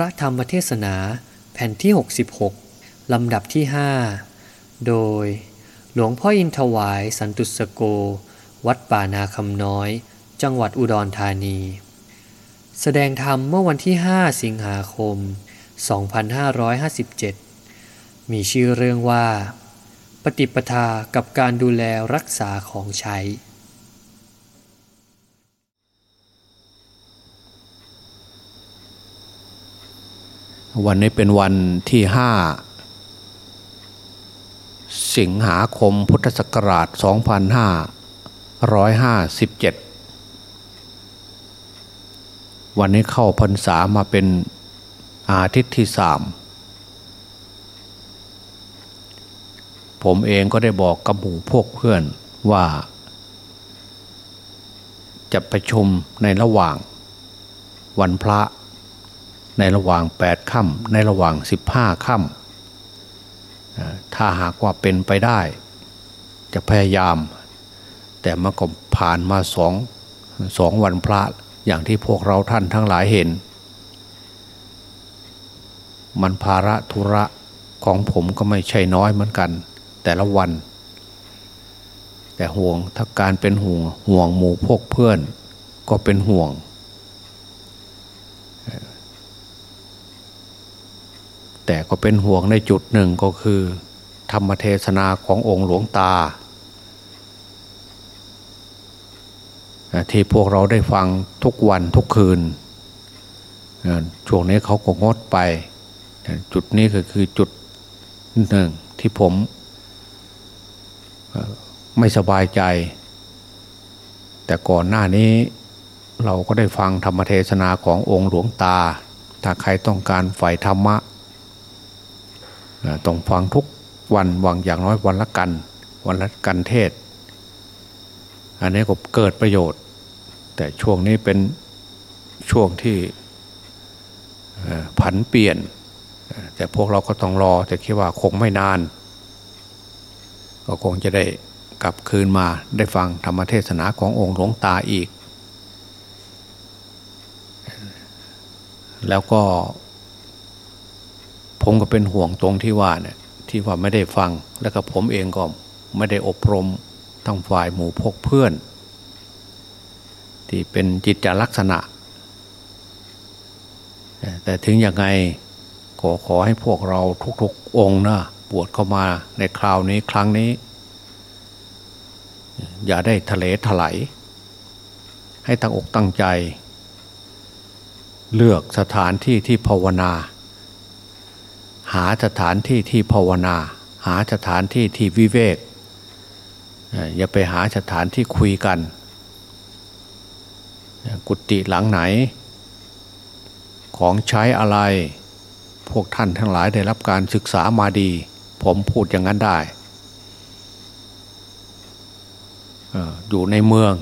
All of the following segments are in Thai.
ระธรรมเทศนาแผ่นที่ 66 ลำดับที่ 5 โดย หลวงพ่ออินทวายสันตุสโก วัดป่านาคำน้อย จังหวัดอุดรธานี แสดงธรรมเมื่อวันที่ 5 สิงหาคม 2557 มีชื่อเรื่องว่า ปฏิปทากับการดูแลรักษาของใช้ วันนี้เป็นวันที่ห้าสิงหาคมพุทธศักราช 2557 วันนี้เข้าพรรษามาเป็นอาทิตย์ที่สามผมเองก็ได้บอกกับหมู่พวกเพื่อนว่า จะประชุมในระหว่างวันพระ ในระหว่างแปดค่ำในระหว่างสิบห้าค่ำถ้าหากว่าเป็นไปได้ จะพยายาม แต่มันก็ผ่านมาสองสองวันพระอย่างที่พวกเราท่านทั้งหลายเห็น มันภาระธุระของผมก็ไม่ใช่น้อยเหมือนกัน แต่ละวัน แต่ห่วงถ้าการเป็นห่วงห่วงหมู่พวกเพื่อน ก็เป็นห่วง แต่ก็เป็นห่วงในจุดหนึ่งก็คือ ธรรมเทศนาขององค์หลวงตา ที่พวกเราได้ฟังทุกวันทุกคืนช่วงนี้เขาก็งดไป จุดนี้ก็คือจุดหนึ่งที่ผมไม่สบายใจ แต่ก่อนหน้านี้เราก็ได้ฟังธรรมเทศนาขององค์หลวงตา ถ้าใครต้องการใฝ่ธรรมะ ต้องฟังทุกวันวังอย่างน้อยวันละกัน วันละกันเทศ อันนี้ก็เกิดประโยชน์ แต่ช่วงนี้เป็นช่วงที่ผันเปลี่ยน แต่พวกเราก็ต้องรอ แต่คิดว่าคงไม่นาน ก็คงจะได้กลับคืนมาได้ฟังธรรมเทศนาขององค์หลวงตาอีก แล้วก็ ผมก็เป็นห่วงตรงที่ว่าเนี่ยที่ว่าไม่ได้ฟังแล้วก็ผมเองก็ไม่ได้อบรมทั้งฝ่ายหมู่พกเพื่อน ที่เป็นจิตจลักษณะ แต่ถึงยังไงขอขอให้พวกเราทุกๆองค์นะบวชเข้ามาในคราวนี้ครั้งนี้ อย่าได้ทะเลถลายให้ตั้งอกตั้งใจ เลือกสถานที่ที่ภาวนา หาสถานที่ที่ภาวนา หาสถานที่ที่วิเวกอย่าไปหาสถานที่คุยกัน กุฏิหลังไหน ของใช้อะไร พวกท่านทั้งหลายได้รับการศึกษามาดี ผมพูดอย่างนั้นได้อยู่ในเมือง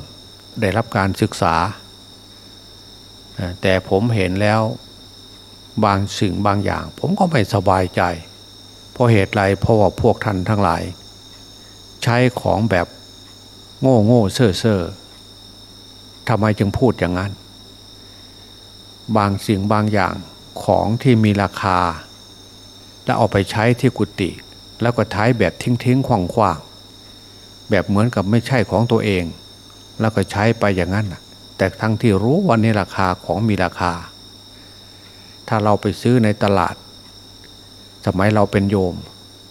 ได้รับการศึกษา แต่ผมเห็นแล้ว บางสิ่งบางอย่าง ผมก็ไม่สบายใจ เพราะเหตุไรเพราะว่าพวกท่านทั้งหลาย ใช้ของแบบโง่โง่เซ่อเซ่อทำไมจึงพูดอย่างนั้น บางสิ่งบางอย่างของที่มีราคา แล้วเอาไปใช้ที่กุฏิแล้วก็ใช้แบบทิ้งทิ้งขวางขวางแบบเหมือนกับไม่ใช่ของตัวเอง แล้วก็ใช้ไปอย่างนั้นแต่ทั้งที่รู้วันนี้ราคาของมีราคา ถ้าเราไปซื้อในตลาด สมัยเราเป็นโยม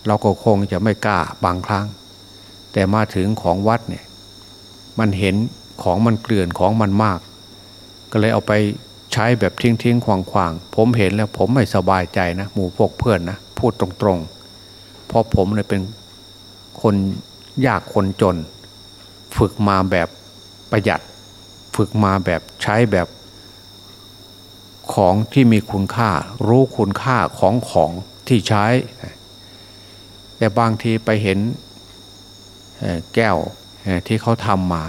เราก็คงจะไม่กล้าบางครั้ง แต่มาถึงของวัดเนี่ยมันเห็นของมันเกลื่อนของมันมาก ก็เลยเอาไปใช้แบบทิ้งทิ้งควางควางผมเห็นแล้วผมไม่สบายใจนะ หมู่พวกเพื่อนนะพูดตรงๆ เพราะผมเนี่ยเป็นคนยากคนจน ฝึกมาแบบประหยัด ฝึกมาแบบใช้แบบ ของที่มีคุณค่า รู้คุณค่าของของที่ใช้ แต่บางทีไปเห็นแก้วที่เขาทำมา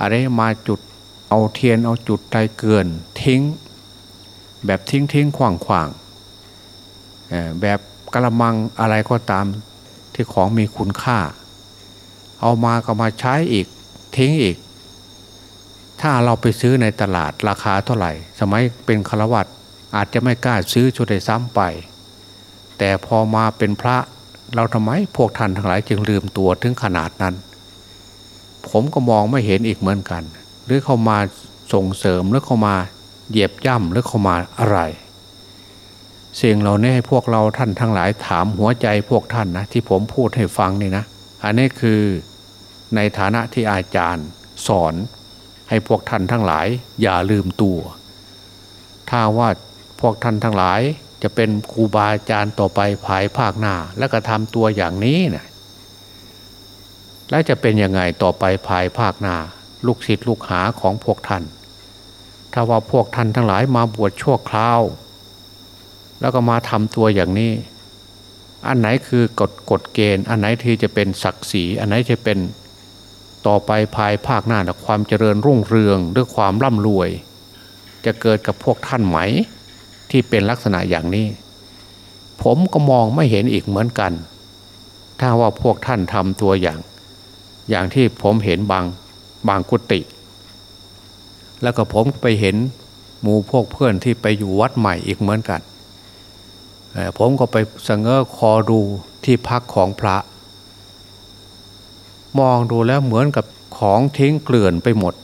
อะไรมาจุดเอาเทียนเอาจุดไตเกินทิ้ง แบบทิ้งทิ้งขวางขวางแบบกระมังอะไรก็ตามที่ของมีคุณค่า เอามาก็มาใช้อีกทิ้งอีก ถ้าเราไปซื้อในตลาดราคาเท่าไหร่ สมัยเป็นฆราวาสอาจจะไม่กล้าซื้อชุดใดซ้ำไป แต่พอมาเป็นพระเราทำไมพวกท่านทั้งหลายจึงลืมตัวถึงขนาดนั้น ผมก็มองไม่เห็นอีกเหมือนกัน หรือเขามาส่งเสริมหรือเขามาเหยียบย่ำหรือเขามาอะไรสิ่งเหล่านี้ให้พวกเราท่านทั้งหลายถามหัวใจพวกท่านนะที่ผมพูดให้ฟังนี่นะ อันนี้คือในฐานะที่อาจารย์สอน ให้พวกท่านทั้งหลาย อย่าลืมตัว ถ้าว่าพวกท่านทั้งหลายจะเป็นครูบาอาจารย์ต่อไปภายภาคหน้า แล้วก็ทำตัวอย่างนี้นะและจะเป็นยังไงต่อไปภายภาคหน้า ลูกศิษย์ลูกหาของพวกท่าน ถ้าว่าพวกท่านทั้งหลายมาบวชชั่วคราว แล้วก็มาทำตัวอย่างนี้ อันไหนคือกฎกฎเกณฑ์ อันไหนที่จะเป็นศักดิ์ศรี อันไหนจะเป็น ต่อไปภายภาคหน้าความเจริญรุ่งเรืองด้วยความร่ำรวย จะเกิดกับพวกท่านไหม ที่เป็นลักษณะอย่างนี้ ผมก็มองไม่เห็นอีกเหมือนกัน ถ้าว่าพวกท่านทำตัวอย่าง อย่างที่ผมเห็นบางบางกุฏิแล้วก็ผมไปเห็นหมู่พวกเพื่อนที่ไปอยู่วัดใหม่อีกเหมือนกันผมก็ไปสังเกตคอดูที่พักของพระ มองดูแล้วเหมือนกับของทิ้งเกลื่อนไปหมด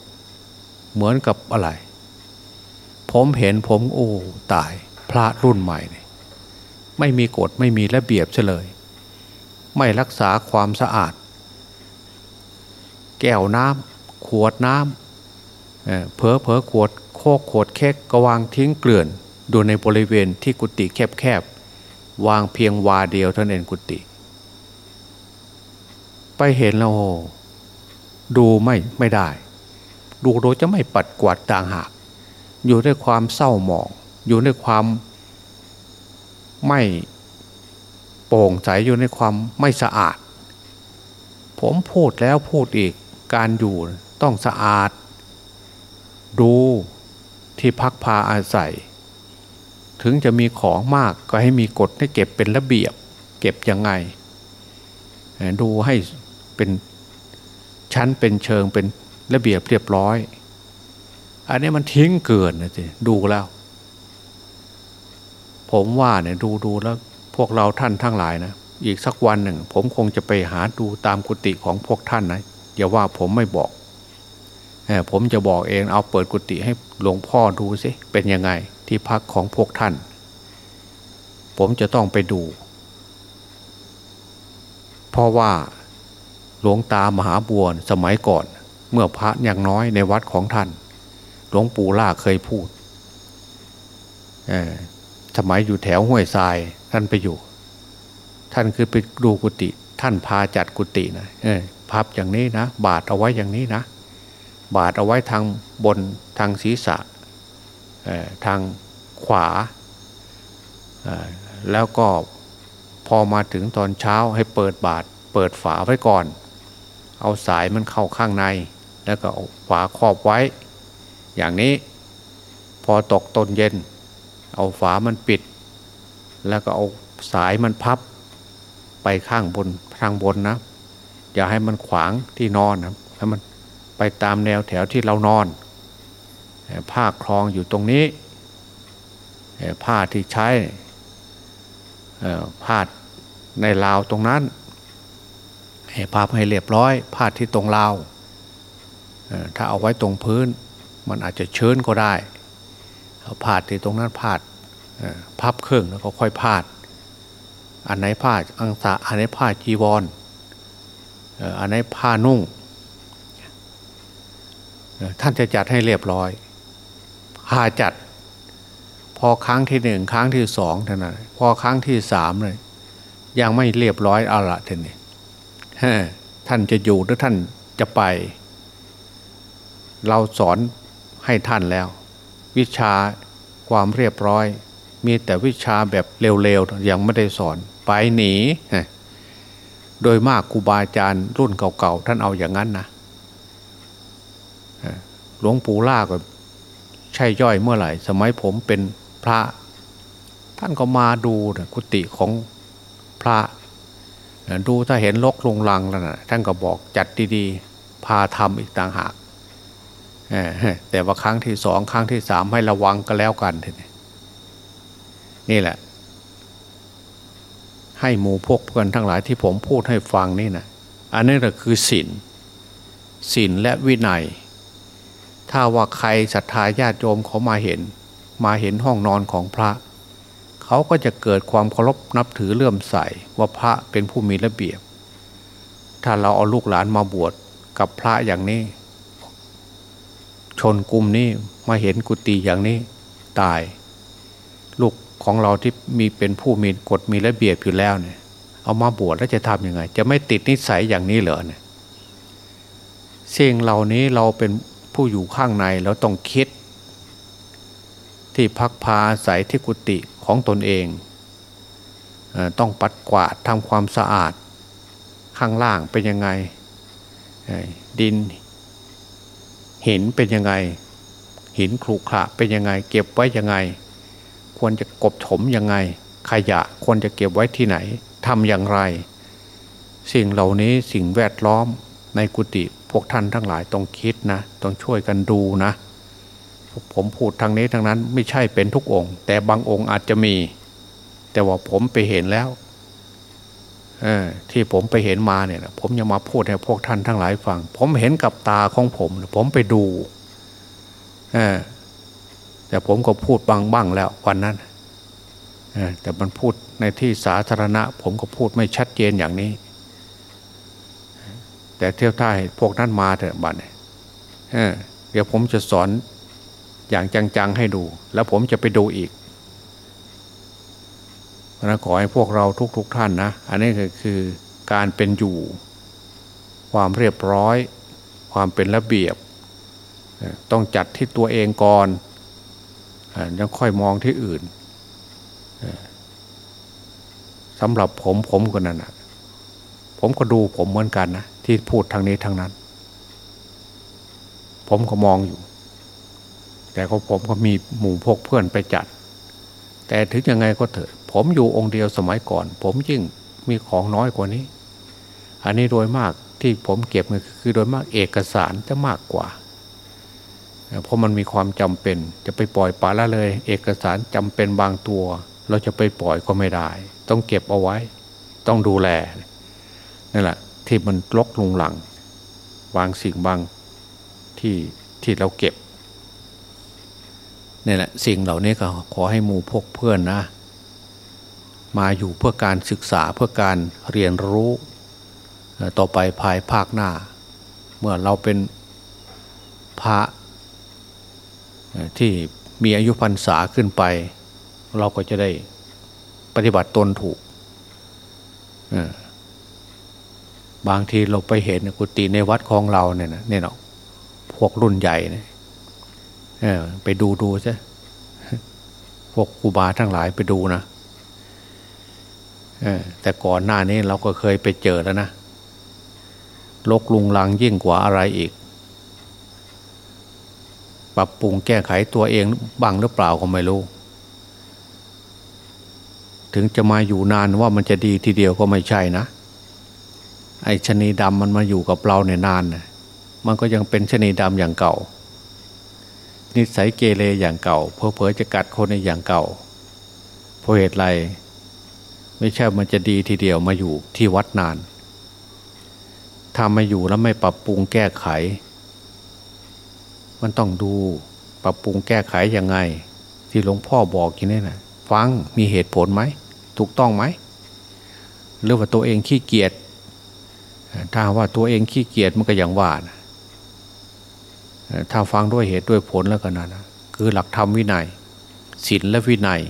เหมือนกับอะไร ผมเห็นผมโอ้ตาย พระรุ่นใหม่เนี่ยไม่มีกฎไม่มีระเบียบเฉลย ไม่รักษาความสะอาด แก้วน้ำขวดน้ำเพอเพอขวดโคกขวดเค้กก็วางทิ้งเกลื่อนดูในบริเวณที่กุฏิแคบๆวางเพียงวาเดียวเท่านั้นกุฏิ ไปเห็นแล้วดูไม่ไม่ได้ ดูโดยจะไม่ปัดกวาดต่างหาก อยู่ด้วยความเศร้าหมอง อยู่ในความไม่โปร่งใสอยู่ในความไม่สะอาด ผมพูดแล้วพูดอีกการอยู่ต้องสะอาด ดูที่พักพาอาศัย ถึงจะมีของมากก็ให้มีกฎให้เก็บเป็นระเบียบ เก็บยังไง ดูให้ เป็นชั้นเป็นเชิงเป็นระเบียบเรียบร้อย อันนี้มันทิ้งเกินนะสิดูแล้ว ผมว่าเนี่ยดูดูแล้ว พวกเราท่านทั้งหลายนะอีกสักวันหนึ่ง ผมคงจะไปหาดูตามกุฏิของพวกท่านนะอย่าว่าผมไม่บอกผมจะบอกเองเอาเปิดกุฏิให้หลวงพ่อดูสิเป็นยังไงที่พักของพวกท่าน ผมจะต้องไปดู เพราะว่า หลวงตามหาบัวสมัยก่อน เมื่อพระยังน้อยในวัดของท่าน หลวงปู่ล่าเคยพูดสมัยอยู่แถวห้วยทรายท่านไปอยู่ ท่านคือไปดูกุฏิท่านพาจัดกุฏินะพับอย่างนี้นะบาทเอาไว้อย่างนี้นะ บาทเอาไว้ทางบนทางศีรษะทางขวา แล้วก็พอมาถึงตอนเช้าให้เปิดบาทเปิดฝาไว้ก่อน เอาสายมันเข้าข้างใน แล้วก็ฝาครอบไว้ อย่างนี้พอตกตนเย็น เอาฝามันปิด แล้วก็เอาสายมันพับ ไปข้างบนทางบนนะ อย่าให้มันขวางที่นอนนะให้มันไปตามแนวแถวที่เรานอน ผ้าคลองอยู่ตรงนี้ ผ้าที่ใช้ผ้าในราวตรงนั้น พาให้เรียบร้อยพาดที่ตรงราวถ้าเอาไว้ตรงพื้น มันอาจจะเชิญก็ได้เอาพาดที่ตรงนั้นพาดพับเครื่องแล้วก็ค่อยพาด อันไหนผ้าอังสะอันไหนผ้าจีวรอันไหนผ้านุ่งท่านจะจัดให้เรียบร้อยพาจัด พอครั้งที่หนึ่งครั้งที่สองเท่านั้นพอครั้งที่สามเลยยังไม่เรียบร้อยเอาละท่านี้ ท่านจะอยู่หรือท่านจะไป เราสอนให้ท่านแล้ว วิชาความเรียบร้อย มีแต่วิชาแบบเร็วๆยังไม่ได้สอนไปหนีโดยมากครูบาอาจารย์รุ่นเก่าๆท่านเอาอย่างนั้นนะหลวงปู่ล่าก็ใช่ย่อยเมื่อไหร่ สมัยผมเป็นพระ ท่านก็มาดูนะกุฏิของพระ ดูถ้าเห็นลกลงลังแล้วนะท่านก็บอกจัดดีๆ พาทำอีกต่างหากแต่ว่าครั้งที่สองครั้งที่สามให้ระวังก็แล้วกันนี้นี่แหละ ให้หมู่พวกเพื่อนทั้งหลายที่ผมพูดให้ฟังนี่นะอันนี้แหละคือศีลศีลและวินัย ถ้าว่าใครศรัทธาญาติโยมเขามาเห็น มาเห็นห้องนอนของพระ เขาก็จะเกิดความเคารพนับถือเลื่อมใสว่าพระเป็นผู้มีระเบียบ ถ้าเราเอาลูกหลานมาบวชกับพระอย่างนี้ ชนกลุ่มนี้มาเห็นกุฏิอย่างนี้ตาย ลูกของเราที่มีเป็นผู้มีกฎมีระเบียบอยู่แล้วเนี่ยเอามาบวชแล้วจะทำยังไง จะไม่ติดนิสัยอย่างนี้เหรอเนี่ยสิ่งเหล่านี้เราเป็นผู้อยู่ข้างในเราต้องคิด ที่พักพาอาศัยที่กุฏิของตนเองต้องปัดกวาดทำความสะอาดข้างล่างเป็นยังไง ดินหินเป็นยังไง หินครุขระเป็นยังไง เก็บไว้ยังไง ควรจะกบถมยังไง ขยะควรจะเก็บไว้ที่ไหนทำอย่างไร สิ่งเหล่านี้สิ่งแวดล้อมในกุฏิพวกท่านทั้งหลายต้องคิดนะ ต้องช่วยกันดูนะ ผมพูดทางนี้ทางนั้นไม่ใช่เป็นทุกองค์ แต่บางองค์อาจจะมี แต่ว่าผมไปเห็นแล้วอที่ผมไปเห็นมาเนี่ยผมยังมาพูดให้พวกท่านทั้งหลายฟัง ผมเห็นกับตาของผม ผมไปดูแต่ผมก็พูดบางบ้างแล้ววันนั้นแต่มันพูดในที่สาธารณะ ผมก็พูดไม่ชัดเจนอย่างนี้ แต่เที่ยวท่ายพวกนั้นมาเถอะบัดเนี่ยเดี๋ยวผมจะสอน อย่างจังๆให้ดู แล้วผมจะไปดูอีกเพราะขอให้พวกเราทุกๆทท่านนะ อันนี้ก็คือการเป็นอยู่ ความเรียบร้อย ความเป็นระเบียบ ต้องจัดที่ตัวเองก่อนเอ่อแล้วค่อยมองที่อื่นสำหรับผมผมก็นั่นนะผมก็ดูผมเหมือนกันนะ ที่พูดทางนี้ทางนั้น ผมก็มองอยู่ แต่ก็ผมก็มีหมู่พกเพื่อนไปจัด แต่ถึงยังไงก็เถอะ ผมอยู่องค์เดียวสมัยก่อน ผมยิ่งมีของน้อยกว่านี้ อันนี้โดยมากที่ผมเก็บเนี่ยคือโดยมากเอกสารจะมากกว่า เพราะมันมีความจำเป็นจะไปปล่อยปละละเลย เอกสารจำเป็นบางตัว เราจะไปปล่อยก็ไม่ได้ ต้องเก็บเอาไว้ ต้องดูแลนั่นแหละที่มันลกลุงหลังบางสิ่งบางที่ที่เราเก็บ นี่แหละสิ่งเหล่านี้ก็ขอให้หมู่พกเพื่อนนะ มาอยู่เพื่อการศึกษาเพื่อการเรียนรู้ต่อไปภายภาคหน้า เมื่อเราเป็นพระที่มีอายุพรรษาขึ้นไป เราก็จะได้ปฏิบัติตนถูก บางทีเราไปเห็นกุฏิในวัดของเราเนี่ยนะเนี่ยเนาะพวกรุ่นใหญ่เนี่ย เออไปดูดูซะพวกครูบาทั้งหลายไปดูนะออแต่ก่อนหน้านี้เราก็เคยไปเจอแล้วนะลกลุงลังยิ่งกว่าอะไรอีก ปรับปรุงแก้ไขตัวเองบ้างหรือเปล่าก็ไม่รู้ ถึงจะมาอยู่นานว่ามันจะดีทีเดียวก็ไม่ใช่นะ ไอ้ชะนีดำมันมาอยู่กับเราเนี่ยนานน่ะมันก็ยังเป็นชะนีดำอย่างเก่า นิสัยเกเรอย่างเก่าเพอเพอจะกัดคนในอย่างเก่าเพราะเหตุไรไม่ใช่มันจะดีทีเดียวมาอยู่ที่วัดนานถ้ามาอยู่แล้วไม่ปรับปรุงแก้ไข มันต้องดูปรับปรุงแก้ไขยังไง ที่หลวงพ่อบอกอย่างนี้นะฟังมีเหตุผลไหมถูกต้องไหมหรือว่าตัวเองขี้เกียจถ้าว่าตัวเองขี้เกียจมันก็อย่างว่านะ ถ้าฟังด้วยเหตุด้วยผลแล้วกันนะคือหลักธรรมวินัยศีลและวินัย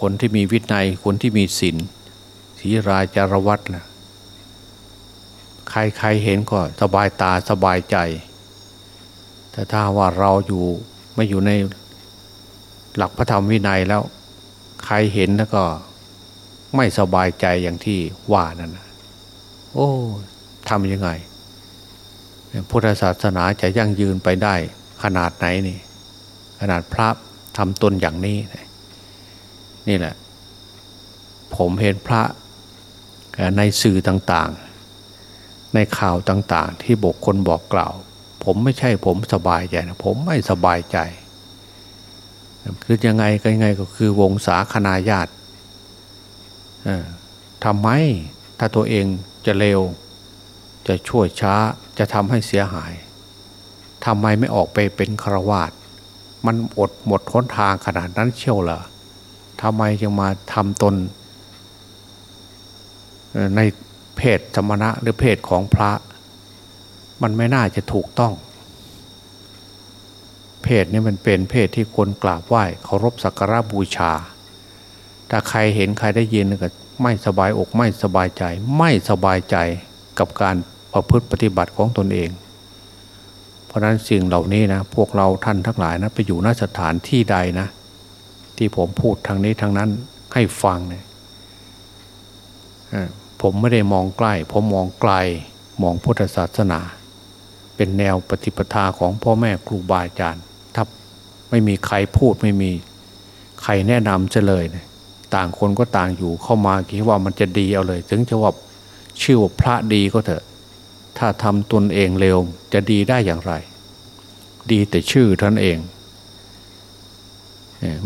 คนที่มีวินัย คนที่มีศีลศีรายจารวัตนะใครใครเห็นก็สบายตาสบายใจ แต่ถ้าว่าเราอยู่ไม่อยู่ในหลักพระธรรมวินัยแล้ว ใครเห็นแล้วก็ไม่สบายใจอย่างที่ว่านั่นนะโอ้ทำยังไง พุทธศาสนาจะยั่งยืนไปได้ขนาดไหนนี่ ขนาดพระทำตนอย่างนี้ นี่แหละ ผมเห็นพระในสื่อต่างๆ ในข่าวต่างๆ ที่บกคนบอกกล่าว ผมไม่ใช่ผมสบายใจนะผมไม่สบายใจคือยังไงก็ยังไงก็คือวงศาคณาญาติทำไมถ้าตัวเองจะเร็ว จะช่วยช้า จะทำให้เสียหายทำไมไม่ออกไปเป็นครวาตมันอดหมดทนทางขนาดนั้นเชี่ยวเหรอทำไมจึงมาทำตน ในเพศธรรมณะหรือเพศของพระ มันไม่น่าจะถูกต้อง เพศนี้มันเป็นเพศที่คนกราบไหว้เคารพสักการะบูชา ถ้าใครเห็นใครได้ยินก็ไม่สบายอกไม่สบายใจ ไม่สบายใจกับการ ประพฤติปฏิบัติของตนเอง เพราะนั้นสิ่งเหล่านี้นะพวกเราท่านทั้งหลายนะไปอยู่นสถานที่ใดนะ ที่ผมพูดทางนี้ทางนั้นให้ฟังเนี่ยผมไม่ได้มองใกล้ ผมมองไกลมองพุทธศาสนา เป็นแนวปฏิปทาของพ่อแม่ครูบาอาจารย์ถ้าไม่มีใครพูดไม่มีใครแนะนำจะเลยนะต่างคนก็ต่างอยู่เข้ามาคิดว่ามันจะดีเอาเลย ถึงจะว่าชื่อว่าพระดีก็เถอะ ถ้าทำตนเองเร็วจะดีได้อย่างไร ดีแต่ชื่อท่านเอง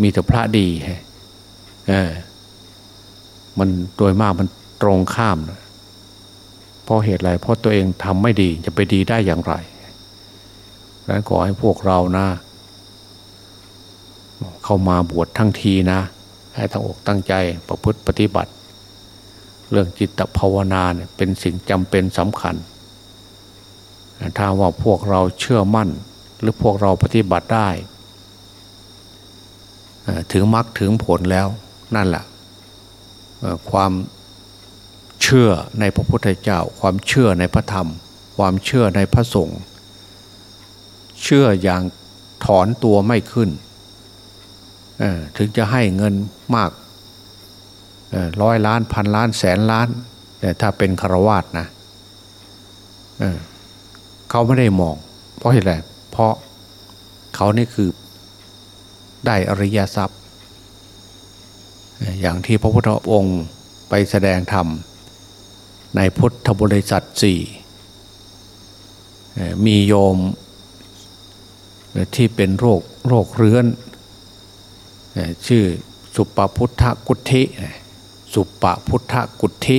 มีแต่พระดีมันโดยมากมันตรงข้ามเพราะเหตุไรเพราะตัวเองทำไม่ดีจะไปดีได้อย่างไรดังนั้นขอให้พวกเรานะ เข้ามาบวชทั้งทีนะ ให้ตั้งอกตั้งใจประพฤติปฏิบัติ เรื่องจิตภาวนาเนี่ยเป็นสิ่งจำเป็นสำคัญ ถ้าว่าพวกเราเชื่อมั่น หรือพวกเราปฏิบัติได้ถึงมรรคถึงผลแล้วนั่นแหละความเชื่อในพระพุทธเจ้า ความเชื่อในพระธรรม ความเชื่อในพระสงฆ์เชื่ออย่างถอนตัวไม่ขึ้น ถึงจะให้เงินมากร้อยล้านพันล้านแสนล้าน แต่ถ้าเป็นคารวาสนะ เขาไม่ได้มอง เพราะอะไรเพราะเขานี่คือได้อริยทรัพย์ อย่างที่พระพุทธองค์ไปแสดงธรรม ในพุทธบริษัทสี่มีโยมที่เป็นโรคโรคเรื้อน ชื่อสุปพุทธกุธิ สุปพุทธกุธิ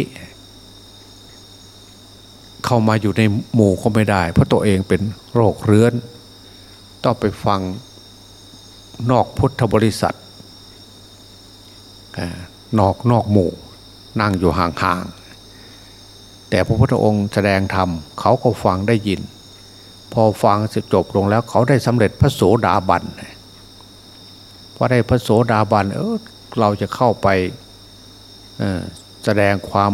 เข้ามาอยู่ในหมู่ก็ไม่ได้ เพราะตัวเองเป็นโรคเรื้อน ต้องไปฟังนอกพุทธบริษัทนอกนอกหมู่ นั่งอยู่ห่างๆ แต่พระพุทธองค์แสดงธรรมเขาก็ฟังได้ยิน พอฟังเสร็จจบลงแล้วเขาได้สำเร็จพระโสดาบันพอได้พระโสดาบันเออเราจะเข้าไปแสดงความ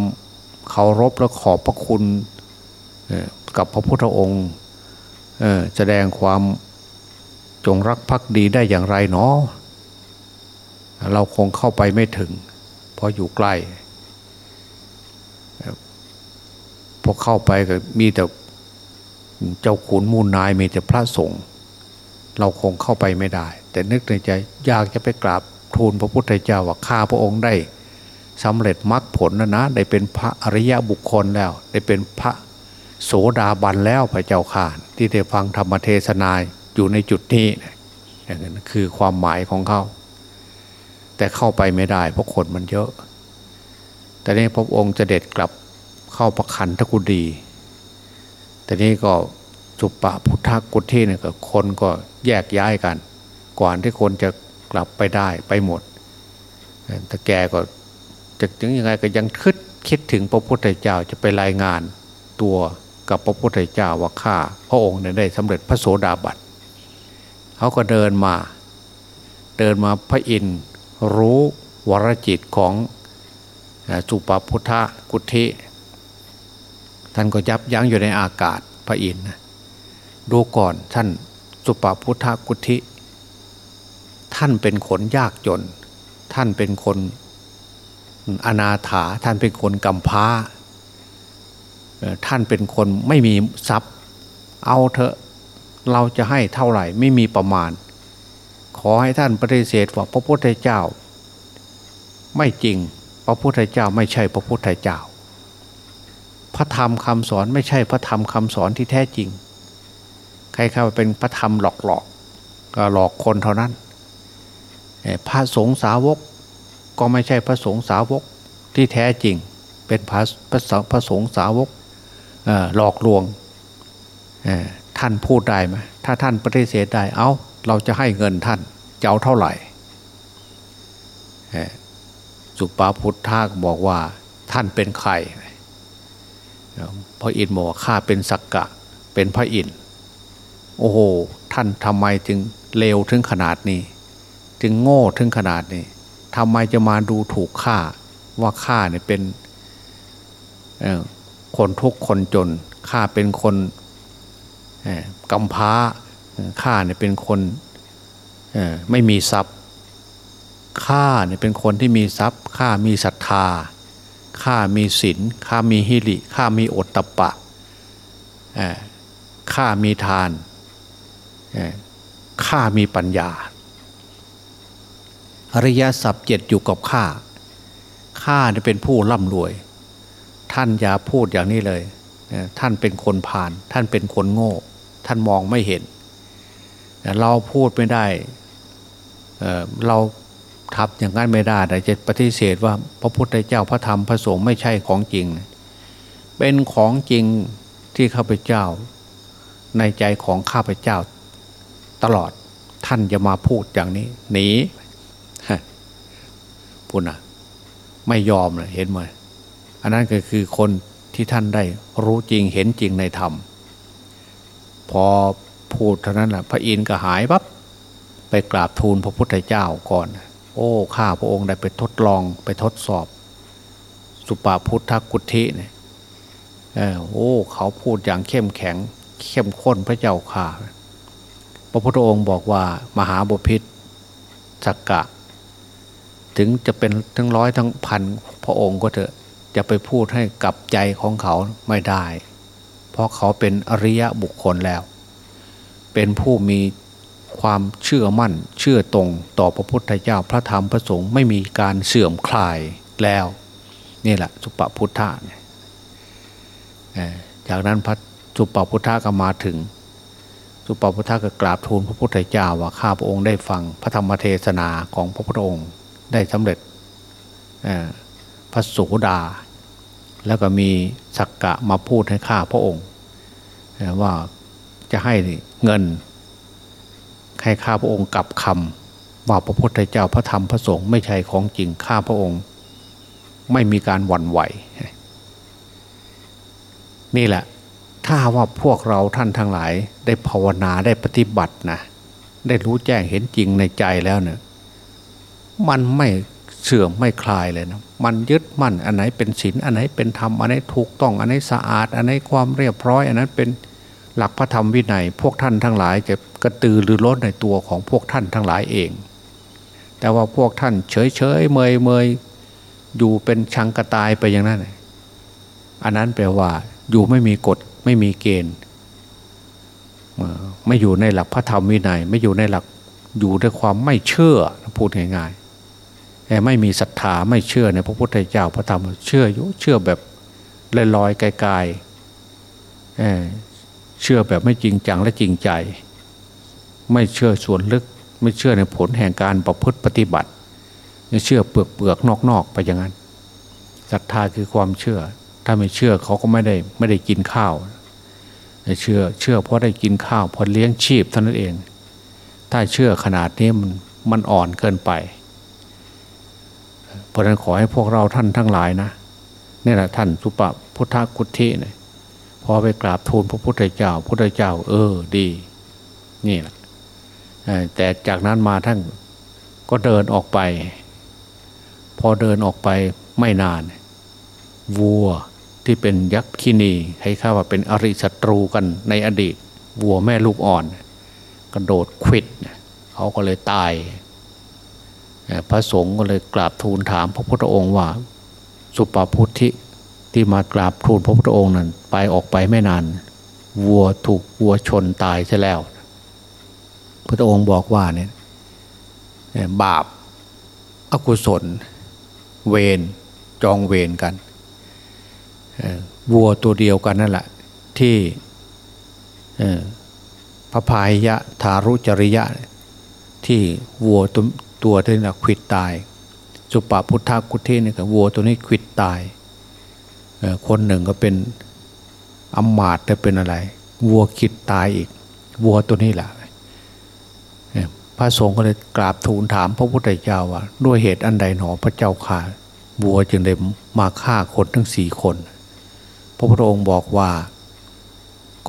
เคารพและขอบพระคุณ กับพระพุทธองค์แสดงความจงรักภักดีได้อย่างไรเนาะเราคงเข้าไปไม่ถึง เพราะอยู่ใกล้พอเข้าไปก็มีแต่เจ้าขุนมูลนายมีแต่พระสงฆ์เราคงเข้าไปไม่ได้ แต่นึกในใจอยากจะไปกราบทูลพระพุทธเจ้าว่าข้าพระองค์ได้สำเร็จมรรคผลนะนะ ได้เป็นพระอริยบุคคลแล้ว ได้เป็นพระ โสดาบันแล้วพระเจ้าข่านที่ได้ฟังธรรมเทศนาอยู่ในจุดนี้อย่างนั้นคือความหมายของเขาแต่เข้าไปไม่ได้เพราะคนมันเยอะ แต่นี้พระองค์จะเด็ดกลับเข้าประคันทกุดี แต่นี้ก็จุปะพุทธกุฏิเนี่ยก็คนก็แยกย้ายกัน ก่อนที่คนจะกลับไปได้ไปหมด แต่แกก็จะถึงยังไงก็ยังคิดคิดถึงพระพุทธเจ้าจะไปรายงานตัว กับพระพุทธเจ้าว่าข้าพระองค์ได้สำเร็จพระโสดาบันเขาก็เดินมา เดินมาพระอินทร์รู้วรจิตของสุปพุทธกุฏิท่านก็ยับยั้งอยู่ในอากาศพระอินทร์ดูก่อนท่านสุปพุทธกุธิท่านเป็นคนยากจน ท่านเป็นคนอนาถาท่านเป็นคนกำพร้า ท่านเป็นคนไม่มีทรัพย์ เอาเถอะเราจะให้เท่าไหร่ไม่มีประมาณ ขอให้ท่านปฏิเสธว่าพระพุทธเจ้า ไม่จริง พระพุทธเจ้าไม่ใช่พระพุทธเจ้า พระธรรมคำสอนไม่ใช่พระธรรมคำสอนที่แท้จริง ใครเข้าเป็นพระธรรมหลอกหลอกก็หลอกคนเท่านั้นพระสงฆ์สาวกก็ไม่ใช่พระสงฆ์สาวกที่แท้จริงเป็นพระพระสงฆ์สาวก หลอกลวงท่านพูดได้ไหมถ้าท่านปฏิเสธได้เอา้า เราจะให้เงินท่านจะเอาเท่าไหร่สุปาพุทธาบอกว่าท่านเป็นใครพระอินทร์บอกข้าเป็นสักกะ เป็นพระอินทร์โอ้โห ท่านทำไมจึงเลวถึงขนาดนี้จึงโง่ถึงขนาดนี้ทำไมจะมาดูถูกข้าว่าข้าเนี่ยเป็น คนทุกคนจนข้าเป็นคนกำพร้าข้าเนี่ยเป็นคนไม่มีทรัพย์ข้าเนี่ยเป็นคนที่มีทรัพย์ข้ามีศรัทธาข้ามีศีลข้ามีฮิริข้ามีอดตปะข้ามีทานข้ามีปัญญา อริยสัพเจ็ดอยู่กับข้าข้าเนี่ยเป็นผู้ร่ำรวย ท่านอย่าพูดอย่างนี้เลย ท่านเป็นคนผ่าน ท่านเป็นคนโง่ ท่านมองไม่เห็น เราพูดไม่ได้ เราทำอย่างนั้นไม่ได้แต่จะปฏิเสธว่าพระพุทธเจ้าพระธรรมพระสงฆ์ไม่ใช่ของจริง เป็นของจริงที่ข้าพเจ้า ในใจของข้าพเจ้า ตลอดท่านจะมาพูดอย่างนี้หนีพูดนะไม่ยอมเลยเห็นไหม อันนั้นก็คือคนที่ท่านได้รู้จริงเห็นจริงในธรรม พอพูดเท่านั้นแหละพระอินทร์ก็หายปั๊บไปกราบทูลพระพุทธเจ้าก่อน โอ้ข้าพระองค์ได้ไปทดลองไปทดสอบ สุปาพุทธกุฏิเนี่ยโอ้เขาพูดอย่างเข้มแข็ง เข้มข้นพระเจ้าข่าพระพุทธองค์บอกว่ามหาบพิษสักกะ ถึงจะเป็นทั้งร้อยทั้งพันพระองค์ก็เถอะ จะไปพูดให้กับใจของเขาไม่ได้ เพราะเขาเป็นอริยะบุคคลแล้ว เป็นผู้มีความเชื่อมั่นเชื่อตรงต่อพระพุทธเจ้าพระธรรมพระสงฆ์ไม่มีการเสื่อมคลายแล้วนี่แหละสุปพุทธะเนี่ยจากนั้นพระสุปพุทธะก็มาถึง สุปพุทธะก็กราบทูลพระพุทธเจ้าว่าข้าพระองค์ได้ฟังพระธรรมเทศนาของพระพุทธองค์ได้สำเร็จพระสุดา แล้วก็มีสักกะมาพูดให้ข้าพระองค์ ว่าจะให้เงินให้ข้าพระองค์กลับคำว่าพระพุทธเจ้าพระธรรมพระสงฆ์ไม่ใช่ของจริงข้าพระองค์ ไม่มีการหวั่นไหว นี่แหละ ถ้าว่าพวกเราท่านทั้งหลายได้ภาวนาได้ปฏิบัตินะได้รู้แจ้งเห็นจริงในใจแล้วเนี่ยมันไม่ เสื่อมไม่คลายเลยนะมันยึดมั่นอันไหนเป็นศีลอันไหนเป็นธรรมอันไหนถูกต้องอันไหนสะอาด อันไหนความเรียบร้อย อันนั้นเป็นหลักพระธรรมวินัย พวกท่านทั้งหลายจะกระตือรือร้นในตัวของพวกท่านทั้งหลายเอง แต่ว่าพวกท่านเฉยเฉยเมยเมยอยู่เป็นชังกระตายไปอย่างนั้นอันนั้นแปลว่า อยู่ไม่มีกฎไม่มีเกณฑ์ไม่อยู่ในหลักพระธรรมวินัย ไม่อยู่ในหลักอยู่ด้วยความไม่เชื่อพูดง่ายๆ ไม่มีศรัทธาไม่เชื่อในพระพุทธเจ้าพระธรรมเชื่ออยู่เชื่อแบบลอยๆไกลๆเชื่อแบบไม่จริงจังและจริงใจ ไม่เชื่อส่วนลึก ไม่เชื่อในผลแห่งการประพฤติปฏิบัติเชื่อเปลือกเปลือกนอกๆไปอย่างนั้นศรัทธาคือความเชื่อ ถ้าไม่เชื่อเขาก็ไม่ได้ไม่ได้กินข้าวเชื่อเชื่อเพราะได้กินข้าวพอเลี้ยงชีพเท่านั้นเอง ถ้าเชื่อขนาดนี้มันมันอ่อนเกินไป เพราะนั้นขอให้พวกเราท่านทั้งหลายนะนี่แหละท่านสุปพุทธกุฏิเนี่ยพอไปกราบทูลพระพุทธเจ้า พุทธเจ้า เออดี นี่แหละแต่จากนั้นมาท่านก็เดินออกไป พอเดินออกไปไม่นาน วัวที่เป็นยักษ์ขีนีให้ข้าว่าเป็นอริศัตรูกันในอดีต วัวแม่ลูกอ่อน กระโดดควิดเขาก็เลยตาย พระสงฆ์ก็เลยกราบทูลถามพระพุทธองค์ว่า สุปาพุทธิที่มากราบทูลพระพุทธองค์นั้นไปออกไปไม่นาน วัวถูกวัวชนตายใช่แล้ว พระองค์บอกว่าเนี่ยบาปอกุศล เวรจองเวรกันวัวตัวเดียวกันนั่นแหละที่พระพายยะทารุจริยะ ที่วัวตัวที่น่ะควิดตาย สุปาพุทธากุเทนี่ก็วัวตัวนี้ควิดตายคนหนึ่งก็เป็นอมมาตจะเป็นอะไร วัวคิดตายอีก วัวตัวนี้แหละพระสงฆ์ก็เลยกราบทูลถามพระพุทธเจ้าว่า ด้วยเหตุอันใดหนอพระเจ้าข่าวัวจึงได้มาฆ่าคนทั้งสี่คน พระพุทธองค์บอกว่า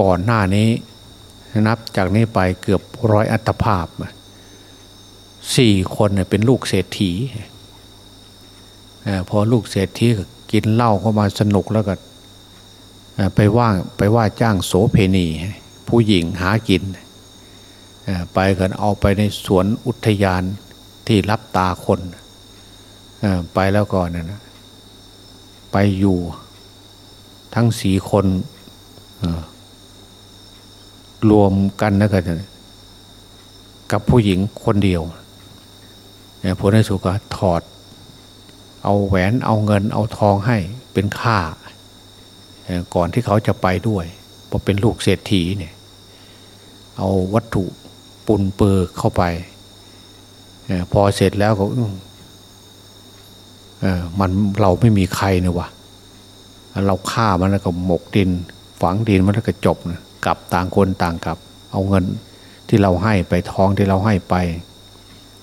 ก่อนหน้านี้นับจากนี้ไปเกือบร้อยอัตภาพ สี่คนเป็นลูกเศรษฐีพอลูกเศรษฐีกินเหล้าเข้ามาสนุกแล้วก็ไปว่างไปว่าจ้างโสเพณี ผู้หญิงหากิน ไปกันเอาไปในสวนอุทยานที่รับตาคน ไปแล้วก่อนนะไปอยู่ทั้งสีคนรวมกันนะกันกับผู้หญิงคนเดียว ผลในสุกถอด เอาแหวนเอาเงินเอาทองให้เป็นค่า ก่อนที่เขาจะไปด้วยพราะเป็นลูกเศรษฐีเนี่ยเอาวัตถุปุนเปือเข้าไป พอเสร็จแล้วก็มันเราไม่มีใครเนี่ยวะเราฆ่ามันแล้วก็หมกดิน ฝังดินมันแล้วก็จบนะกลับต่างคนต่างกลับ เอาเงินที่เราให้ไปทองที่เราให้ไป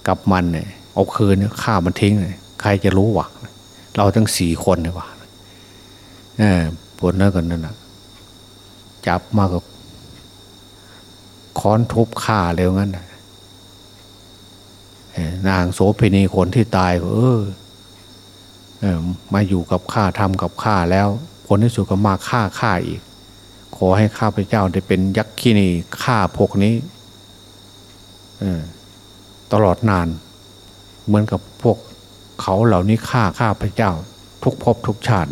กับมันเนี่ย เอาคืนฆ่ามันทิ้งเลยใครจะรู้วะเราทั้งสี่คนเลยวะเออปวดเนื้อกันนั่นนะจับมากับค้อนทุบฆ่าเร็วงั้นนางโสเภณีคนที่ตายเออมาอยู่กับข้าทำกับข้าแล้วผลที่สุดก็มาฆ่าข้าอีก ขอให้ข้าพเจ้าได้เป็นยักษ์ขี้นีฆ่าพวกนี้ตลอดนาน เหมือนกับพวกเขาเหล่านี้ฆ่าข้าพระเจ้า ทุกภพทุกชาติ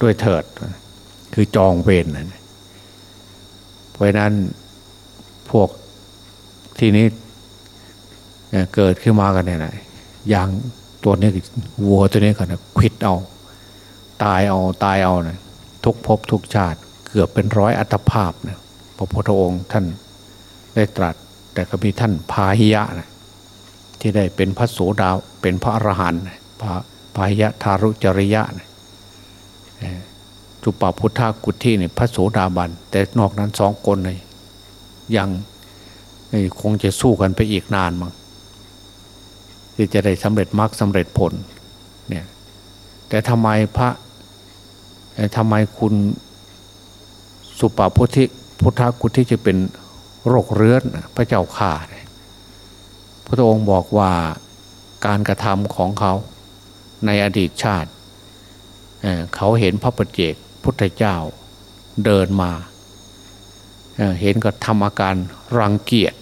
ด้วยเถิด คือจองเวรนะเพราะนั้นพวกที่นี้เกิดขึ้นมากันเนี่ยนะอย่างตัวนี้วัวตัวนี้ก็นะควิดเอา ตายเอาตายเอานะทุกภพทุกชาติเกือบเป็นร้อยอัตภาพนะพระพุทธองค์ท่านได้ตรัส แต่ก็มีท่านพาหิยะนะ ที่ได้เป็นพระโสดาเป็นพระอรหันต์พระพายะทารุจริยะจุปาพุทธากุฏิเนี่ยพระโสดาบัน แต่นอกนั้นสองคนเลยยังคงจะสู้กันไปอีกนานมั้งที่จะได้สำเร็จมรรคสำเร็จผลเนี่ยแต่ทำไมพระทำไมคุณสุปาพุทธิพุทธกุฏิจะเป็นโรคเรื้อนพระเจ้าข่า พระองค์บอกว่าการกระทำของเขาในอดีตชาติเเขาเห็นพระปฏิเจกพุทธเจ้าเดินมาเเห็นก็ทำอาการรังเกียจ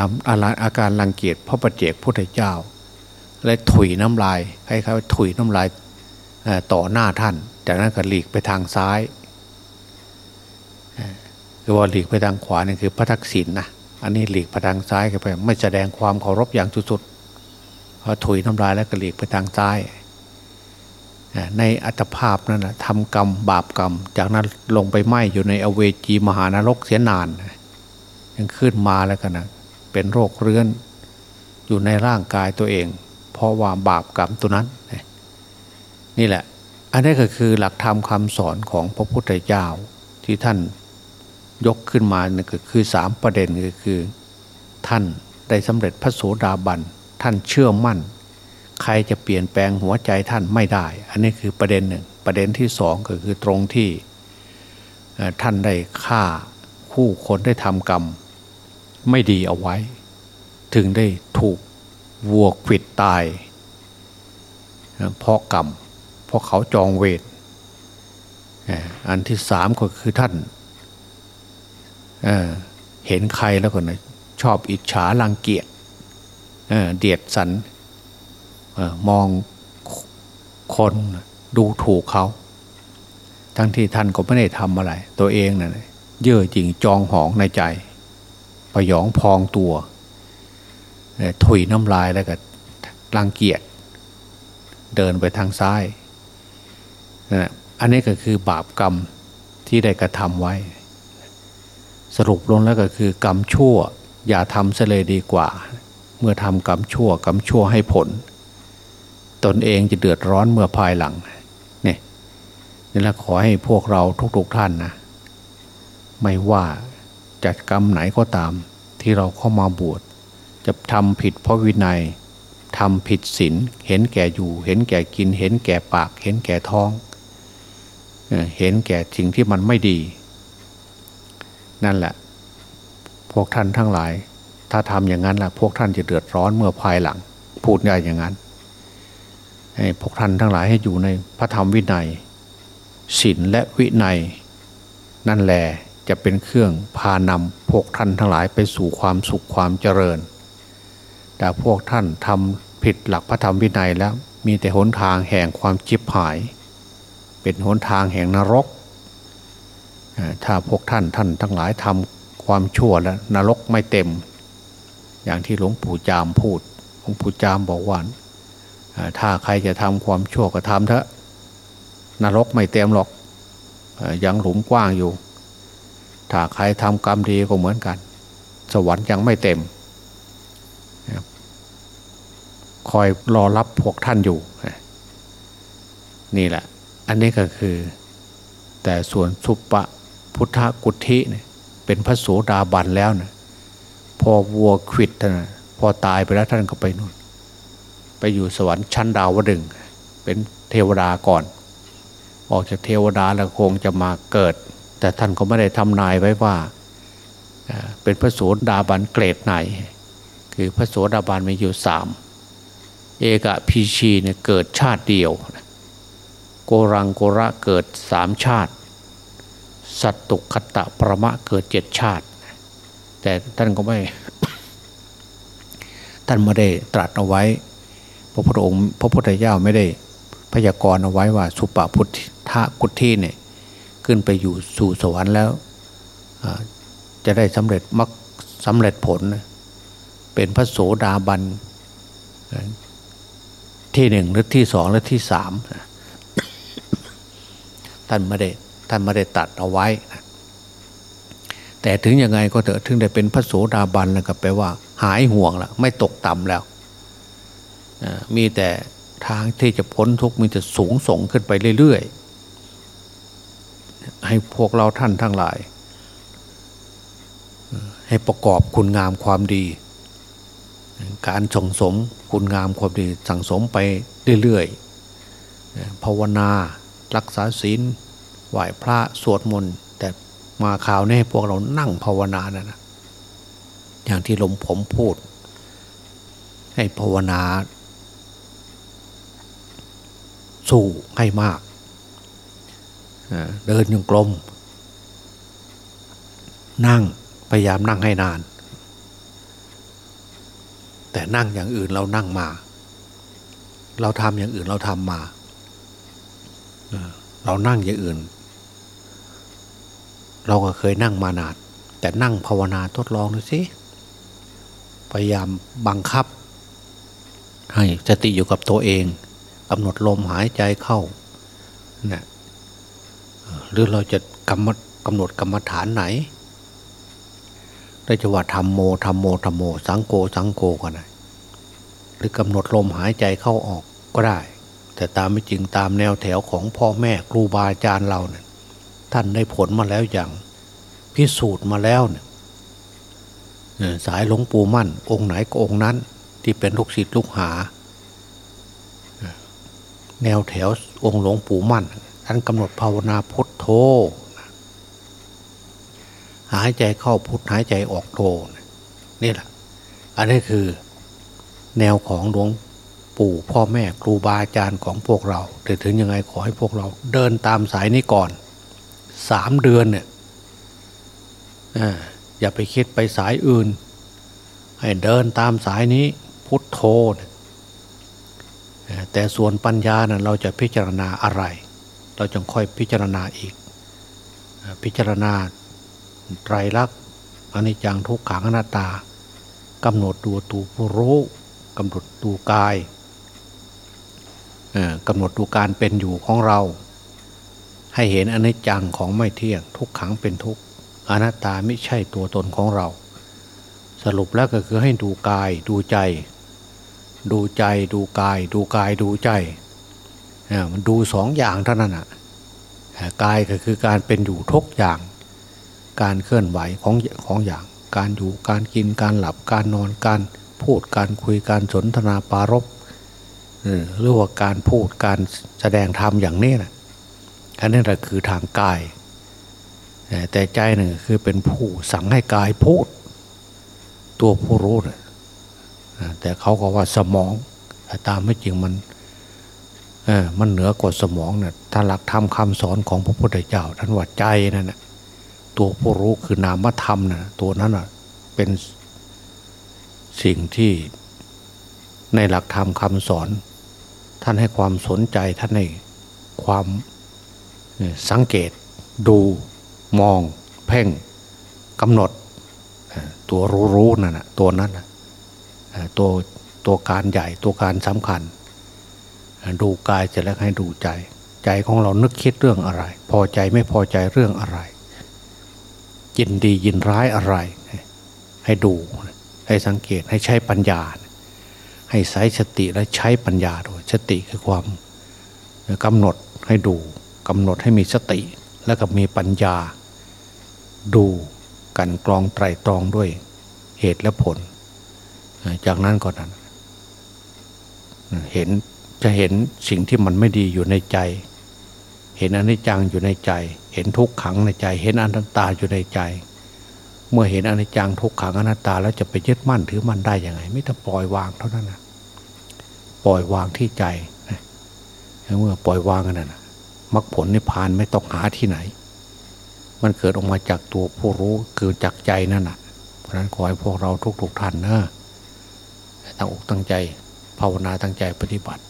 ลำอาการรังเกียจพระปฏิเจกพุทธเจ้าเลยถุยน้ำลายให้เขาถุยน้ำลายต่อหน้าท่าน จากนั้นก็หลีกไปทางซ้ายคือว่าหลีกไปทางขวานี่คือพระทักษิณนนะ อันนี้หลีกไปทางซ้ายไป ไม่แสดงความเคารพอย่างสุดๆพอถุยน้ำลายแล้วก็หลีกไปทางซ้าย ในอัตภาพนั้นนะทำกรรมบาปกรรม จากนั้นลงไปไหมอยู่ในอเวจีมหานรกเสียนานยังขึ้นมาแล้วกันนะเป็นโรคเรื้อนอยู่ในร่างกายตัวเอง เพราะว่าบาปกรรมตัวนั้น นี่แหละ อันนี้ก็คือหลักธรรมคำสอนของพระพุทธเจ้าที่ท่าน ยกขึ้นมานี่ก็คือสามประเด็นก็คือ ท่านได้สำเร็จพระโสดาบัน ท่านเชื่อมั่น ใครจะเปลี่ยนแปลงหัวใจท่านไม่ได้ อันนี้คือประเด็นหนึ่ง ประเด็นที่สองก็คือตรงที่ท่านได้ฆ่าคู่คนได้ทำกรรม ไม่ดีเอาไว้ ถึงได้ถูกวัวขิดตายเพราะกรรมเพราะเขาจองเวรอันที่สามก็คือท่าน เเห็นใครแล้วก็นะชอบอิจฉาลังเกียจเเดียดสันอมองคนดูถูกเขา ทั้งที่ท่านก็ไม่ได้ทำอะไร ตัวเองนะ่ะเย่อจริงจองหองในใจประยองพองตัวถุยน้ำลายแล้วก็รังเกียจเดินไปทางซ้าย อันนี้ก็คือบาปกรรมที่ได้กระทำไว้ สรุปลงแล้วก็คือกรรมชั่ว อย่าทำเสเลยดีกว่า เมื่อทำกรรมชั่วกรรมชั่วให้ผล ตนเองจะเดือดร้อนเมื่อภายหลังนี่นี่แหละขอให้พวกเราทุกๆท่านนะไม่ว่าจัดกรรมไหนก็ตาม ที่เราเข้ามาบวชจะทำผิดเพราะวินัยทำผิดศีลเห็นแก่อยู่ เห็นแก่กิน เห็นแก่ปาก เห็นแก่ท้อง เห็นแก่สิ่งที่มันไม่ดี นั่นแหละ พวกท่านทั้งหลาย ถ้าทำอย่างนั้นแหละพวกท่านจะเดือดร้อนเมื่อภายหลัง พูดได้อย่างนั้นให้พวกท่านทั้งหลายให้อยู่ในพระธรรมวินัยศีลและวินัย นั่นแหละจะเป็นเครื่องพานำพวกท่านทั้งหลายไปสู่ความสุขความเจริญ แต่พวกท่านทำผิดหลักพระธรรมวินัยแล้วมีแต่หนทางแห่งความจิบหาย เป็นหนทางแห่งนรก ถ้าพวกท่านท่านทั้งหลายทำความชั่วแล้วนรกไม่เต็ม อย่างที่หลวงปู่จามพูดหลวงปู่จามบอกว่าถ้าใครจะทำความชั่วก็ทำเถอะนรกไม่เต็มหรอกยังหลุมกว้างอยู่ ถ้าใครทำกรรมดีก็เหมือนกัน สวรรค์ยังไม่เต็ม คอยรอรับพวกท่านอยู่ นี่แหละ อันนี้ก็คือ แต่ส่วนสุปะ พุทธกุฏิเนี่ยเป็นพระโสดาบันแล้วนะพอวัวขิดนะพอตายไปแล้วท่านก็ไปนู่น ไปอยู่สวรรค์ชั้นดาวดึง เป็นเทวดาก่อน ออกจากเทวดาแล้วคงจะมาเกิด แต่ท่านก็ไม่ได้ทำนายไว้ว่า เป็นพระโสดาบันเกรดไหน คือพระโสดาบันมีอยู่สามเอกพีชีเนี่ยเกิดชาติเดียว โกรังโกระเกิดสามชาติ สัตตุคตะประมะเกิดเจ็ดชาติ แต่ท่านก็ไม่ ท่านไม่ได้ตรัสเอาไว้ พระพุทธองค์พระพุทธเจ้าไม่ได้พยากรณ์เอาไว้ว่า สุปาพุทธกุฏิเนี่ยขึ้นไปอยู่สู่สวรรค์แล้วจะได้สำเร็จมรรคสำเร็จผล เป็นพระโสดาบันที่หนึ่งหรือที่สองหรือที่สามท่านไม่ได้ ท่านไม่ได้ตัดเอาไว้แต่ถึงยังไงก็เถอะถึงได้เป็นพระโสดาบันแล้วก็แปลว่า หายห่วงแล้วไม่ตกต่ำแล้วมีแต่ทางที่จะพ้นทุกข์มีแต่สูงส่งขึ้นไปเรื่อยๆ ให้พวกเราท่านทั้งหลาย ให้ประกอบคุณงามความดี การส่งสมคุณงามความดีสั่งสมไปเรื่อยๆภาวนา รักษาศีล ไหว้พระสวดมนต์แต่มาข่าวนี้พวกเรานั่งภาวนานะนะอย่างที่หลวงผมพูด ให้ภาวนา สู้ให้มาก เดินยังกลม นั่งพยายามนั่งให้นาน แต่นั่งอย่างอื่นเรานั่งมา เราทำอย่างอื่นเราทำมา เรานั่งอย่างอื่น เราก็เคยนั่งมานานแต่นั่งภาวนาทดลองดูสิพยายามบังคับ ให้สติอยู่กับตัวเองกำหนดลมหายใจเข้าเนี่ยหรือเราจะกำหนดกำหนดกรรมฐานไหนได้จะว่าทำโมทำโมทำโม สังโกสังโกก็ได้หรือกำหนดลมหายใจเข้าออกก็ได้ แต่ตามไม่จริงตามแนวแถวของพ่อแม่ครูบาอาจารย์เราเนี่ย ท่านได้ผลมาแล้วอย่างพิสูจน์มาแล้วเนี่ยสายหลวงปู่มั่น องค์ไหนก็องค์นั้น ที่เป็นลูกศิษย์ลูกหา แนวแถวองค์หลวงปู่มั่นท่านกำหนดภาวนาพุทโธหายใจเข้าพุทหายใจออกโธนี่แหละ อันนี้คือแนวของหลวงปู่พ่อแม่ครูบาอาจารย์ของพวกเรา แต่ถึงยังไงขอให้พวกเราเดินตามสายนี้ก่อน สามเดือนเนี่ยอย่าไปคิดไปสายอื่น ให้เดินตามสายนี้พุทโธแต่ส่วนปัญญานะ่ะเราจะพิจารณาอะไร เราจึงค่อยพิจารณาอีก พิจารณาไตรลักษณ์อนิจจังทุกขังอนัตตากำหนดดูตูผู้รู้กำหนดดูกายกำหนดดูการเป็นอยู่ของเรา ให้เห็นอนิจจังของไม่เที่ยง ทุกขังเป็นทุกอนัตตาไม่ใช่ตัวตนของเรา สรุปแล้วก็คือให้ดูกายดูใจ ดูใจดูกาย ดูกายดูใจมันดูสองอย่างเท่านั้นอะกายก็คือการเป็นอยู่ทุกอย่าง การเคลื่อนไหวของของอย่าง การอยู่การกินการหลับการนอนการพูดการคุยการสนทนาปารบหรือว่าการพูดการแสดงธรรมอย่างนี้นะ อันนี้แหละคือทางกาย แต่ใจหนึ่งคือเป็นผู้สั่งให้กายพูด ตัวผู้รู้นะแต่เขาก็ว่าสมองตามไม่จริงมันมันเหนือกว่าสมองนะถ้าหลักธรรมคำสอนของพระพุทธเจ้าท่านว่าใจนั่นนะตัวผู้รู้คือนามธรรมนะตัวนั้นนะเป็นสิ่งที่ในหลักธรรมคำสอน ท่านให้ความสนใจท่านให้ความ สังเกตดูมอง เพ่งกำหนด ตัวรู้รู้นั่นนะตัวนั้นนะตัวตัวการใหญ่ตัวการสำคัญ ดูกายเสร็จแล้วให้ดูใจ ใจของเรานึกคิดเรื่องอะไร พอใจไม่พอใจเรื่องอะไร ยินดียินร้ายอะไร ให้ดูให้สังเกตให้ใช้ปัญญา ให้ใช้สติและใช้ปัญญาด้วยสติคือความกำหนดให้ดู กำหนดให้มีสติแล้วก็มีปัญญา ดูกันกรองไตรตรองด้วยเหตุและผล จากนั้นก็นั้นเห็นจะเห็นสิ่งที่มันไม่ดีอยู่ในใจ เห็นอนิจจังอยู่ในใจ เห็นทุกขังในใจ เห็นอนัตตาอยู่ในใจ เมื่อเห็นอนิจจังทุกขังอนัตตาแล้วจะไปยึดมั่นถือมั่นได้ยังไงไม่ต้องปล่อยวางเท่านั้นนะปล่อยวางที่ใจเมื่อปล่อยวางกันนะ มรรคผลนิพพานไม่ต้องหาที่ไหน มันเกิดออกมาจากตัวผู้รู้คือจากใจนั่นนะเพราะนั้นขอให้พวกเราทุกๆท่านนะตั้งอกตั้งใจ ภาวนาตั้งใจปฏิบัติ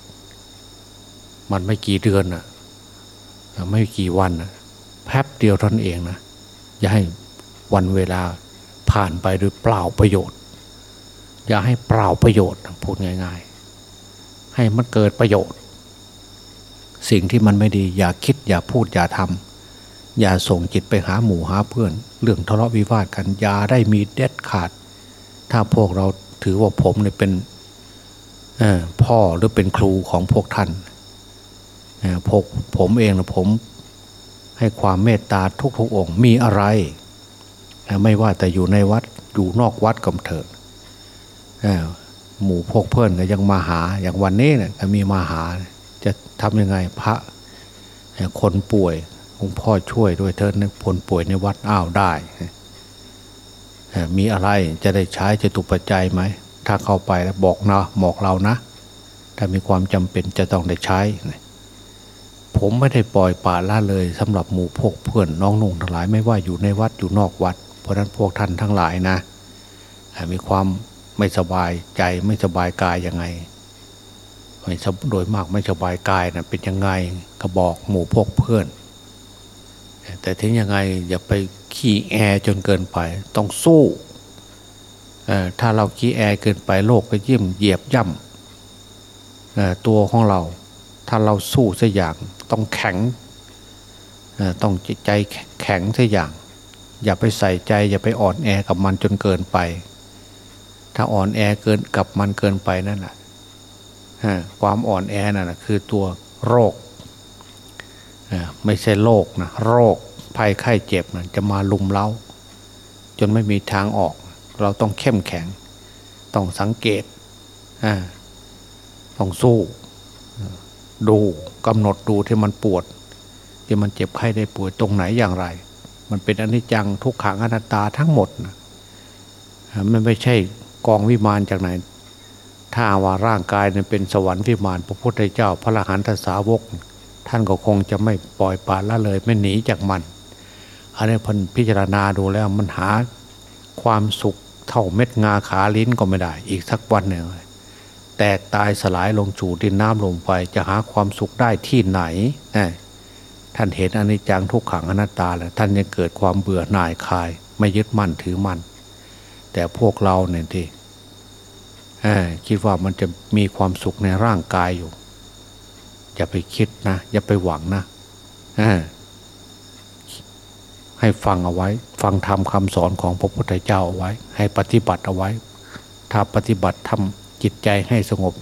มันไม่กี่เดือนนะไม่กี่วันนะแป๊บเดียวท่านเองนะอย่าให้วันเวลาผ่านไปโดยเปล่าประโยชน์ อย่าให้เปล่าประโยชน์พูดง่าย ๆ ให้มันเกิดประโยชน์ สิ่งที่มันไม่ดีอย่าคิดอย่าพูดอย่าทำอย่าส่งจิตไปหาหมู่หาเพื่อน เรื่องทะเลาะวิวาทกันอย่าได้มีเด็ดขาด ถ้าพวกเราถือว่าผมเนี่ยเป็นพ่อหรือเป็นครูของพวกท่านพกผมเองนะผมให้ความเมตตาทุกๆองค์มีอะไร ไม่ว่าแต่อยู่ในวัดอยู่นอกวัดก็เถิดหมู่พวกเพื่อนก็ยังมาหาอย่างวันนี้เนี่ยมีมาหา จะทำยังไงพระคนป่วยองพ่อช่วยด้วยเถิดคนป่วยในวัดอ้าวได้มีอะไรจะได้ใช้จะตุปัจจัยไหม ถ้าเข้าไปแล้วบอกนะบอกเรานะ ถ้ามีความจำเป็นจะต้องได้ใช้ ผมไม่ได้ปล่อยป่าละเลยสำหรับหมู่พวกเพื่อนน้องนุ่งทั้งหลายไม่ว่าอยู่ในวัดอยู่นอกวัด เพราะนั้นพวกท่านทั้งหลายนะ มีความไม่สบายใจไม่สบายกายยังไง ไม่โดยมากไม่สบายกายนะเป็นยังไงก็บอกหมู่พวกเพื่อน แต่ถึงยังไงอย่าไปขี้แอจนเกินไป ต้องสู้ถ้าเราขี้แอเกินไปโลกก็ยิ่มเหยียบย่ำตัวของเรา ถ้าเราสู้สักอย่างต้องแข็งต้องใจแข็งสักอย่าง อย่าไปใส่ใจ อย่าไปอ่อนแอกับมันจนเกินไป ถ้าอ่อนแอเกินกับมันเกินไปนั่นแหละ ความอ่อนแอนั่นคือตัวโรค ไม่ใช่โรคนะโรคภัยไข้เจ็บนะจะมาลุมเล้า จนไม่มีทางออก เราต้องเข้มแข็ง ต้องสังเกต ต้องสู้ ดูกำหนดดูที่มันปวด ที่มันเจ็บไข้ได้ป่วยตรงไหนอย่างไร มันเป็นอนิจจังทุกขังอนัตตาทั้งหมดนะมันไม่ใช่กองวิมานจากไหน ถ้าว่าร่างกายเนี่ยเป็นสวรรค์วิมานพระพุทธเจ้า พระอรหันตสาวก ท่านก็คงจะไม่ปล่อยปละละเลยไม่หนีจากมัน อันนี้พันพิจารณาดูแล้วมันหาความสุขเท่าเม็ดงาขาลิ้นก็ไม่ได้ อีกสักวันหนึ่งแตกตายสลายลงจู่ดินน้ำลมไฟจะหาความสุขได้ที่ไหนท่านเห็นอนิจจังทุกขังอนัตตาแล้วท่านยังเกิดความเบื่อหน่ายคลาย ไม่ยึดมั่นถือมั่นแต่พวกเราเนี่ยที่ คิดว่ามันจะมีความสุขในร่างกายอยู่ อย่าไปคิดนะ อย่าไปหวังนะให้ฟังเอาไว้ ฟังธรรมคำสอนของพระพุทธเจ้าเอาไว้ ให้ปฏิบัติเอาไว้ ถ้าปฏิบัติทำจิตใจให้สงบ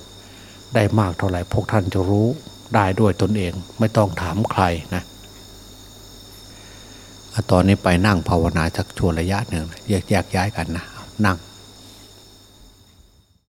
ได้มากเท่าไหร่พวกท่านจะรู้ได้ด้วยตนเอง ไม่ต้องถามใครนะตอนนี้ไปนั่งภาวนาสักช่วระยะหนึ่งแยกแยกย้ายกันนะนั่ง